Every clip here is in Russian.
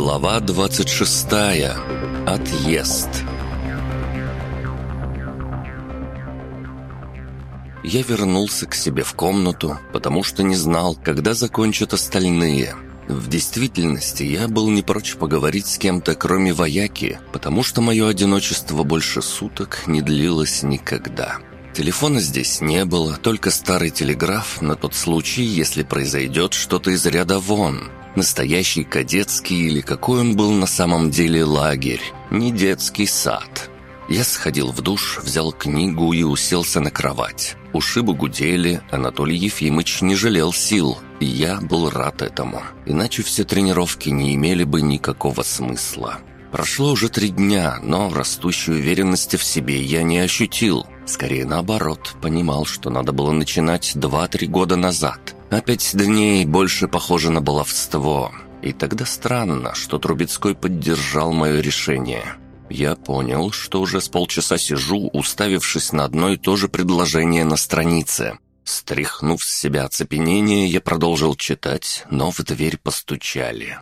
Глава 26. Отъезд. Я вернулся к себе в комнату, потому что не знал, когда закончат остальные. В действительности я был не прочь поговорить с кем-то, кроме вояки, потому что мое одиночество больше суток не длилось никогда. Телефона здесь не было, только старый телеграф на тот случай, если произойдет что-то из ряда вон. Настоящий кадетский или какой он был на самом деле лагерь, не детский сад. Я сходил в душ, взял книгу и уселся на кровать. Ушибы гудели, Анатолий Ефимович не жалел сил, и я был рад этому. Иначе все тренировки не имели бы никакого смысла. Прошло уже три дня, но растущей уверенности в себе я не ощутил. Скорее наоборот, понимал, что надо было начинать два-три года назад. А пять дней больше похоже на баловство. И тогда странно, что Трубецкой поддержал мое решение. Я понял, что уже с полчаса сижу, уставившись на одно и то же предложение на странице. Стряхнув с себя оцепенение, я продолжил читать, но в дверь постучали.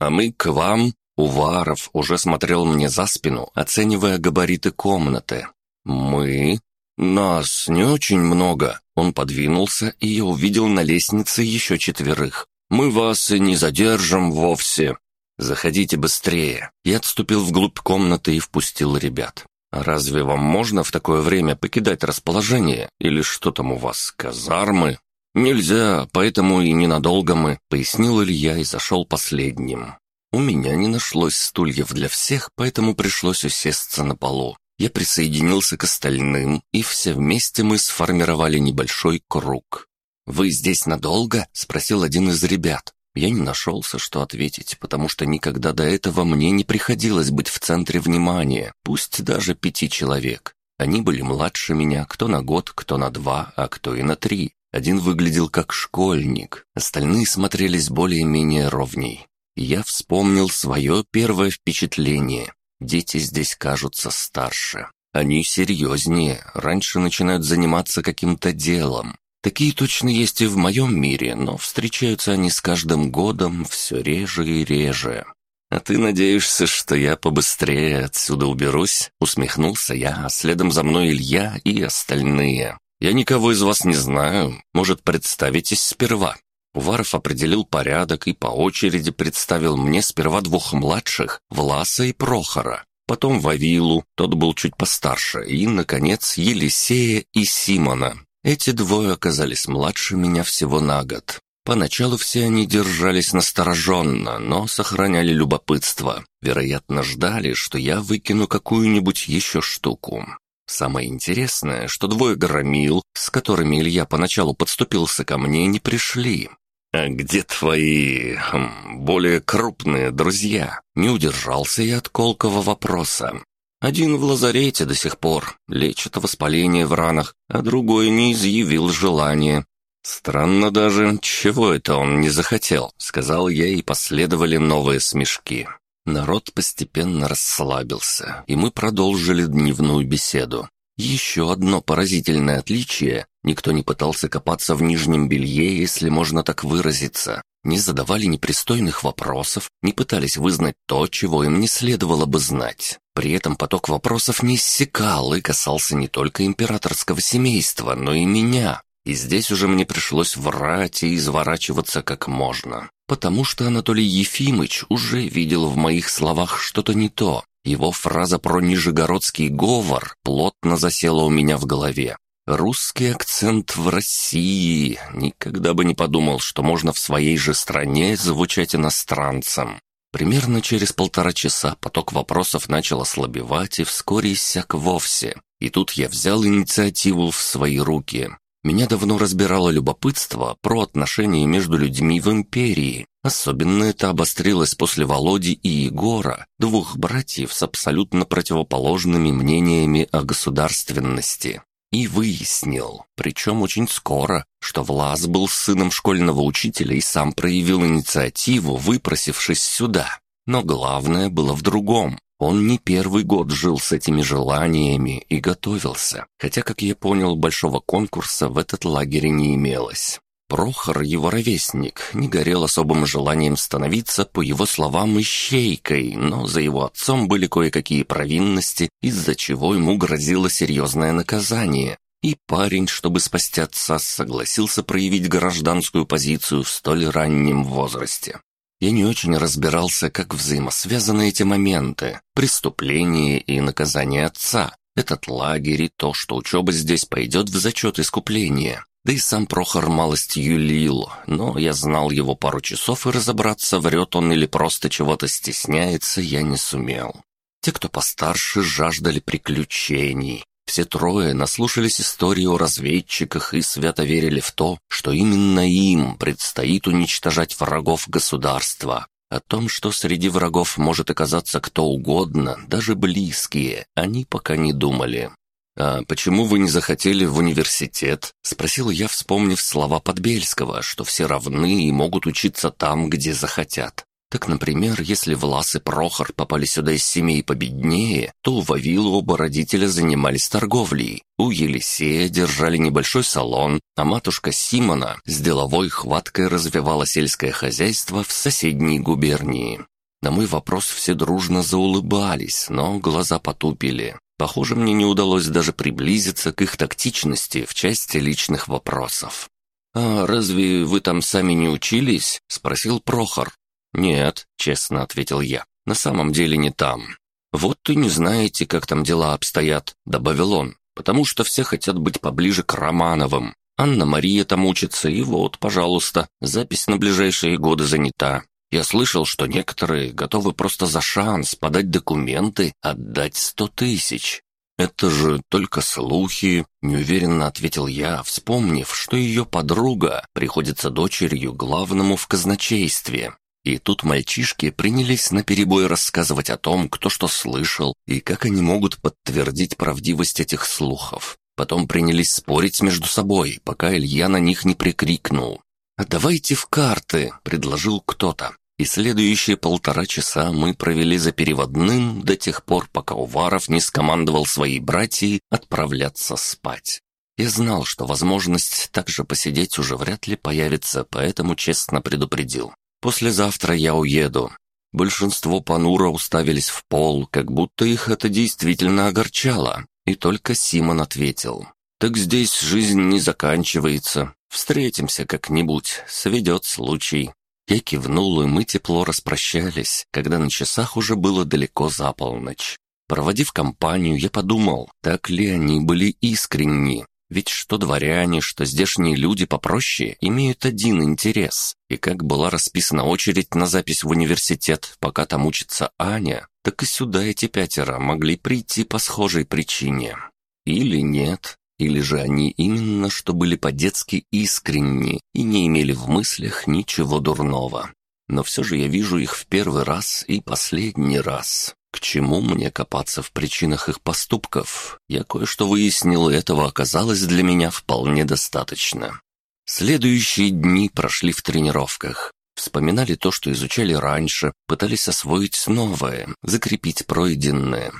«А мы к вам», Уваров уже смотрел мне за спину, оценивая габариты комнаты. «Мы? Нас не очень много». Он подвинулся, и я увидел на лестнице еще четверых. «Мы вас и не задержим вовсе». «Заходите быстрее». Я отступил вглубь комнаты и впустил ребят. «А разве вам можно в такое время покидать расположение? Или что там у вас, казармы?» «Нельзя, поэтому и ненадолго мы», — пояснил Илья и зашел последним. У меня не нашлось стульев для всех, поэтому пришлось усесться на полу. Я присоединился к остальным, и все вместе мы сформировали небольшой круг. «Вы здесь надолго?» — спросил один из ребят. Я не нашелся, что ответить, потому что никогда до этого мне не приходилось быть в центре внимания, пусть даже пяти человек. Они были младше меня, кто на год, кто на два, а кто и на три. Один выглядел как школьник, остальные смотрелись более-менее ровней. Я вспомнил свое первое впечатление. Дети здесь кажутся старше. Они серьезнее, раньше начинают заниматься каким-то делом. Такие точно есть и в моем мире, но встречаются они с каждым годом все реже и реже. «А ты надеешься, что я побыстрее отсюда уберусь?» Усмехнулся я, а следом за мной Илья и остальные. «Я никого из вас не знаю. Может, представитесь сперва?» Уваров определил порядок и по очереди представил мне сперва двух младших, Власа и Прохора, потом Вавилу, тот был чуть постарше, и, наконец, Елисея и Симона. Эти двое оказались младше меня всего на год. Поначалу все они держались настороженно, но сохраняли любопытство. Вероятно, ждали, что я выкину какую-нибудь еще штуку. Самое интересное, что двое громил, с которыми Илья поначалу подступился ко мне, не пришли. «А где твои... Хм, более крупные друзья?» Не удержался я от колкого вопроса. Один в лазарете до сих пор, лечит воспаление в ранах, а другой не изъявил желания. «Странно даже, чего это он не захотел», — сказал я, и последовали новые смешки. Народ постепенно расслабился, и мы продолжили дневную беседу. Еще одно поразительное отличие – никто не пытался копаться в нижнем белье, если можно так выразиться. Не задавали непристойных вопросов, не пытались вызнать то, чего им не следовало бы знать. При этом поток вопросов не иссякал и касался не только императорского семейства, но и меня. И здесь уже мне пришлось врать и изворачиваться как можно. Потому что Анатолий Ефимыч уже видел в моих словах что-то не то, его фраза про нижегородский говор плотно засела у меня в голове. Русский акцент в России. Никогда бы не подумал, что можно в своей же стране звучать иностранцем. Примерно через полтора часа поток вопросов начал ослабевать и вскоре иссяк вовсе. И тут я взял инициативу в свои руки. Меня давно разбирало любопытство про отношения между людьми в империи. Особенно это обострилось после Володи и Егора, двух братьев с абсолютно противоположными мнениями о государственности. И выяснил, причем очень скоро, что Влас был сыном школьного учителя и сам проявил инициативу, выпросившись сюда. Но главное было в другом. Он не первый год жил с этими желаниями и готовился, хотя, как я понял, большого конкурса в этот лагерь не имелось. Прохор, его ровесник, не горел особым желанием становиться, по его словам, ищейкой, но за его отцом были кое-какие провинности, из-за чего ему грозило серьезное наказание. И парень, чтобы спасти отца, согласился проявить гражданскую позицию в столь раннем возрасте. Я не очень разбирался, как взаимосвязаны эти моменты – преступление и наказание отца, этот лагерь и то, что учеба здесь пойдет в зачет искупления. Да и сам Прохор малость юлил, но я знал его пару часов, и разобраться, врет он или просто чего-то стесняется, я не сумел. Те, кто постарше, жаждали приключений. Все трое наслушались истории о разведчиках и свято верили в то, что именно им предстоит уничтожать врагов государства. О том, что среди врагов может оказаться кто угодно, даже близкие, они пока не думали. «А почему вы не захотели в университет?» — спросил я, вспомнив слова Подбельского, что все равны и могут учиться там, где захотят. Так, например, если Влас и Прохор попали сюда из семей победнее, то у Вавила оба родителя занимались торговлей. У Елисея держали небольшой салон, а матушка Симона с деловой хваткой развивала сельское хозяйство в соседней губернии. На мой вопрос все дружно заулыбались, но глаза потупили. Похоже, мне не удалось даже приблизиться к их тактичности в части личных вопросов. «А разве вы там сами не учились?» — спросил Прохор. «Нет», — честно ответил я, — «на самом деле не там». «Вот и не знаете, как там дела обстоят», — добавил он, «потому что все хотят быть поближе к Романовым. Анна-Мария там учится, и вот, пожалуйста, запись на ближайшие годы занята. Я слышал, что некоторые готовы просто за шанс подать документы, отдать сто тысяч. «Это же только слухи», — неуверенно ответил я, вспомнив, что ее подруга приходится дочерью главному в казначействе. И тут мальчишки принялись наперебой рассказывать о том, кто что слышал и как они могут подтвердить правдивость этих слухов. Потом принялись спорить между собой, пока Илья на них не прикрикнул. «А давайте в карты», — предложил кто-то. И следующие полтора часа мы провели за переводным до тех пор, пока Уваров не скомандовал своей братьей отправляться спать. Я знал, что возможность также посидеть уже вряд ли появится, поэтому честно предупредил. Послезавтра я уеду. Большинство понуро уставились в пол, как будто их это действительно огорчало. И только Симон ответил. «Так здесь жизнь не заканчивается. Встретимся как-нибудь, сведет случай». Я кивнул, и мы тепло распрощались, когда на часах уже было далеко за полночь. Проводив компанию, я подумал, так ли они были искренни. Ведь что дворяне, что здешние люди попроще имеют один интерес. И как была расписана очередь на запись в университет, пока там учится Аня, так и сюда эти пятеро могли прийти по схожей причине. Или нет, или же они именно что были по-детски искренни и не имели в мыслях ничего дурного. Но все же я вижу их в первый раз и последний раз. К чему мне копаться в причинах их поступков? Я кое-что выяснил, и этого оказалось для меня вполне достаточно. Следующие дни прошли в тренировках. Вспоминали то, что изучали раньше, пытались освоить новое, закрепить пройденное.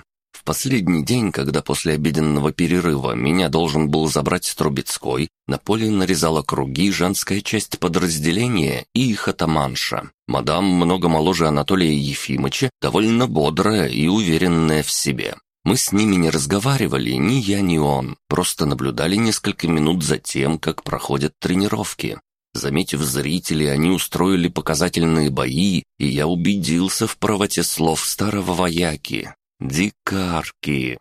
Последний день, когда после обеденного перерыва меня должен был забрать Трубецкой, на поле нарезала круги женская часть подразделения и их атаманша. Мадам, много моложе Анатолия Ефимовича, довольно бодрая и уверенная в себе. Мы с ними не разговаривали, ни я, ни он, просто наблюдали несколько минут за тем, как проходят тренировки. Заметив зрителей, они устроили показательные бои, и я убедился в правоте слов старого вояки. Дикарки.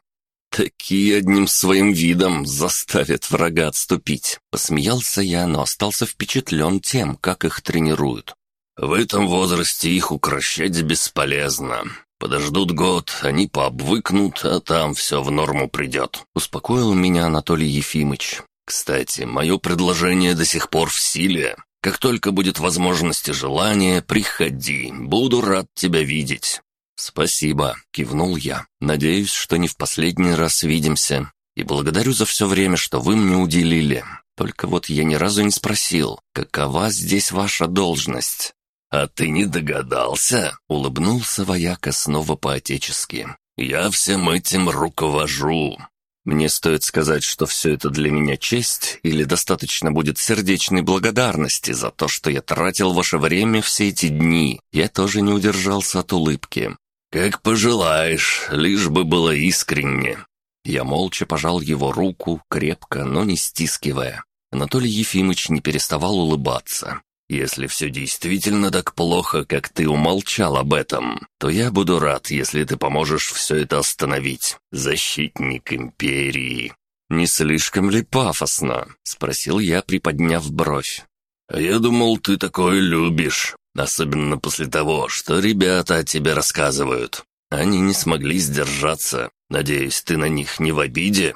Такие одним своим видом заставят врага отступить. Посмеялся я, но остался впечатлен тем, как их тренируют. В этом возрасте их укращать бесполезно. Подождут год, они пообвыкнут, а там все в норму придет. Успокоил меня Анатолий Ефимыч. Кстати, мое предложение до сих пор в силе. Как только будет возможность и желание, приходи, буду рад тебя видеть. «Спасибо», — кивнул я. «Надеюсь, что не в последний раз видимся. И благодарю за все время, что вы мне уделили. Только вот я ни разу не спросил, какова здесь ваша должность?» «А ты не догадался?» — улыбнулся вояка снова по-отечески. «Я всем этим руковожу». Мне стоит сказать, что все это для меня честь, или достаточно будет сердечной благодарности за то, что я тратил ваше время все эти дни. Я тоже не удержался от улыбки. «Как пожелаешь, лишь бы было искренне». Я молча пожал его руку, крепко, но не стискивая. Анатолий Ефимович не переставал улыбаться. Если все действительно так плохо, как ты умолчал об этом, то я буду рад, если ты поможешь все это остановить. Защитник империи». «Не слишком ли пафосно?» — спросил я, приподняв бровь. «А я думал, ты такое любишь, особенно после того, что ребята о тебе рассказывают. Они не смогли сдержаться. Надеюсь, ты на них не в обиде?»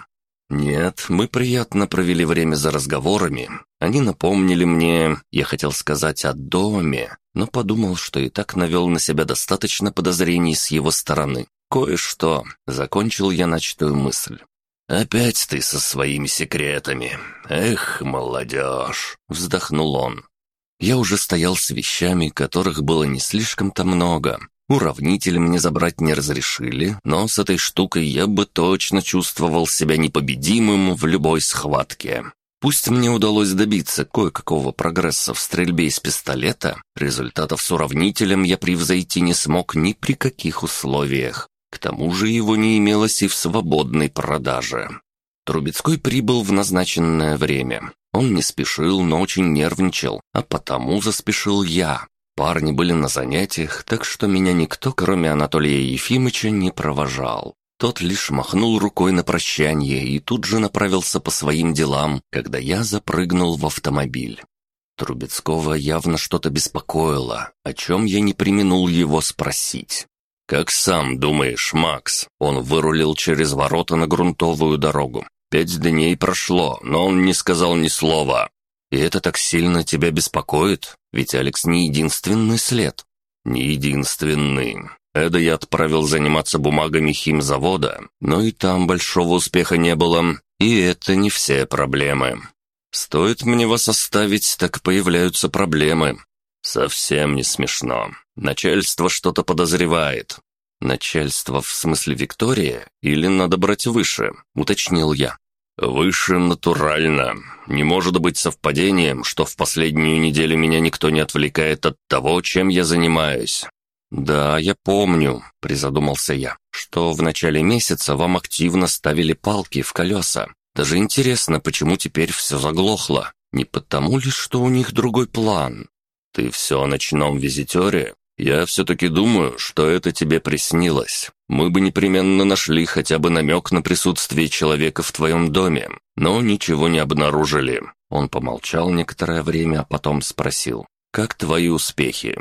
«Нет, мы приятно провели время за разговорами. Они напомнили мне, я хотел сказать о доме, но подумал, что и так навел на себя достаточно подозрений с его стороны. Кое-что. Закончил я начатую мысль. «Опять ты со своими секретами. Эх, молодежь!» — вздохнул он. Я уже стоял с вещами, которых было не слишком-то много, Уравнитель мне забрать не разрешили, но с этой штукой я бы точно чувствовал себя непобедимым в любой схватке. Пусть мне удалось добиться кое-какого прогресса в стрельбе из пистолета, результатов с уравнителем я превзойти не смог ни при каких условиях. К тому же его не имелось и в свободной продаже. Трубецкой прибыл в назначенное время. Он не спешил, но очень нервничал, а потому заспешил я. Парни были на занятиях, так что меня никто, кроме Анатолия Ефимыча, не провожал. Тот лишь махнул рукой на прощание и тут же направился по своим делам, когда я запрыгнул в автомобиль. Трубецкого явно что-то беспокоило, о чем я не применул его спросить. «Как сам думаешь, Макс?» Он вырулил через ворота на грунтовую дорогу. «Пять дней прошло, но он не сказал ни слова. И это так сильно тебя беспокоит? Ведь Алекс не единственный след. Не единственный. Эда я отправил заниматься бумагами химзавода, но и там большого успеха не было. И это не все проблемы. Стоит мне вас оставить, так появляются проблемы. Совсем не смешно. Начальство что-то подозревает. Начальство в смысле Виктория или надо брать выше, уточнил я. «Выше натурально. Не может быть совпадением, что в последнюю неделю меня никто не отвлекает от того, чем я занимаюсь». «Да, я помню», — призадумался я, «что в начале месяца вам активно ставили палки в колеса. Даже интересно, почему теперь все заглохло. Не потому ли, что у них другой план?» «Ты все о ночном визитере?» «Я все-таки думаю, что это тебе приснилось. Мы бы непременно нашли хотя бы намек на присутствие человека в твоем доме, но ничего не обнаружили». Он помолчал некоторое время, а потом спросил, «Как твои успехи?»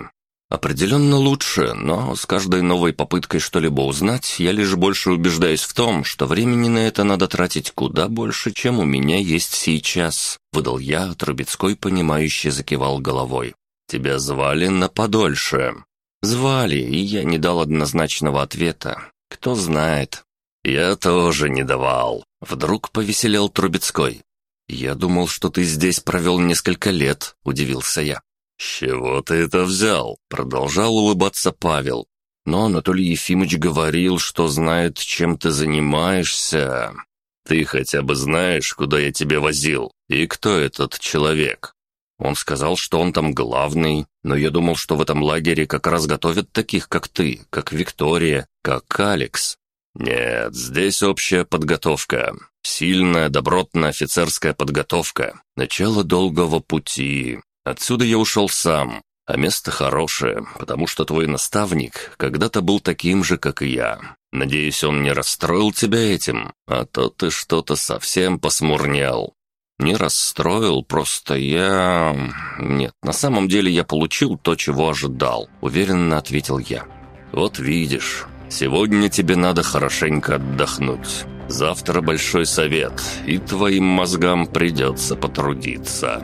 «Определенно лучше, но с каждой новой попыткой что-либо узнать, я лишь больше убеждаюсь в том, что времени на это надо тратить куда больше, чем у меня есть сейчас», — выдал я, Трубецкой, понимающе закивал головой. «Тебя звали на подольше». «Звали, и я не дал однозначного ответа. Кто знает». «Я тоже не давал». Вдруг повеселел Трубецкой. «Я думал, что ты здесь провел несколько лет», — удивился я. «С чего ты это взял?» — продолжал улыбаться Павел. «Но Анатолий Ефимович говорил, что знает, чем ты занимаешься. Ты хотя бы знаешь, куда я тебя возил, и кто этот человек?» Он сказал, что он там главный, но я думал, что в этом лагере как раз готовят таких, как ты, как Виктория, как Алекс. Нет, здесь общая подготовка. Сильная, добротная офицерская подготовка. Начало долгого пути. Отсюда я ушел сам. А место хорошее, потому что твой наставник когда-то был таким же, как и я. Надеюсь, он не расстроил тебя этим, а то ты что-то совсем посмурнел. «Не расстроил, просто я...» «Нет, на самом деле я получил то, чего ожидал», — уверенно ответил я. «Вот видишь, сегодня тебе надо хорошенько отдохнуть. Завтра большой совет, и твоим мозгам придется потрудиться».